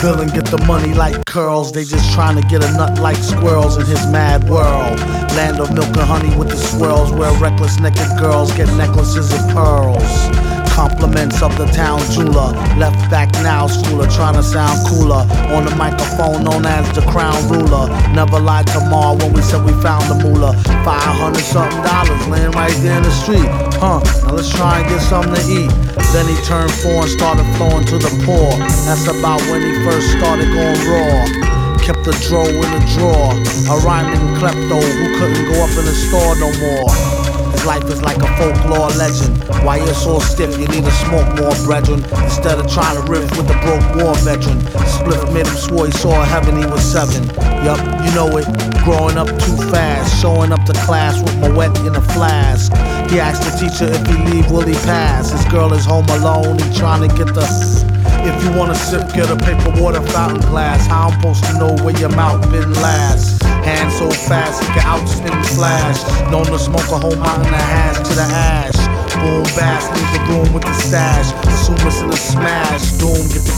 Villain get the money like curls. They just trying to get a nut like squirrels in his mad world. Land of milk and honey with the swirls, where reckless naked girls get necklaces of pearls. Compliments of the town jeweler. Left back now, schooler, trying to sound cooler. On the microphone, known as the crown ruler. Never lied to Ma when we said we found the moolah. 500 something dollars laying right there in the street. Huh, now let's try and get something to eat. Then he turned four and started flowing to the poor. That's about when he first started going raw. Kept the dro in the drawer. A rhyming klepto who couldn't go up in the store no more. Life is like a folklore legend. Why you're so stiff, you need to smoke more, brethren. Instead of trying to riff with a broke war veteran. Split made him swore he saw heaven, he was seven. Yup, you know it. Growing up too fast, showing up to class with my wet in a flask. He asked the teacher if he leave, will he pass? His girl is home alone, he trying to get the. If you wanna sip, get a paper water fountain glass. How I'm supposed to know where your mouth been last? Hand so fast, it can outspin flash. Known to smoke a whole mountain of hash to the ash. Boom, bass, leave the room with the stash. Assume it's in a smash. Doom, get the.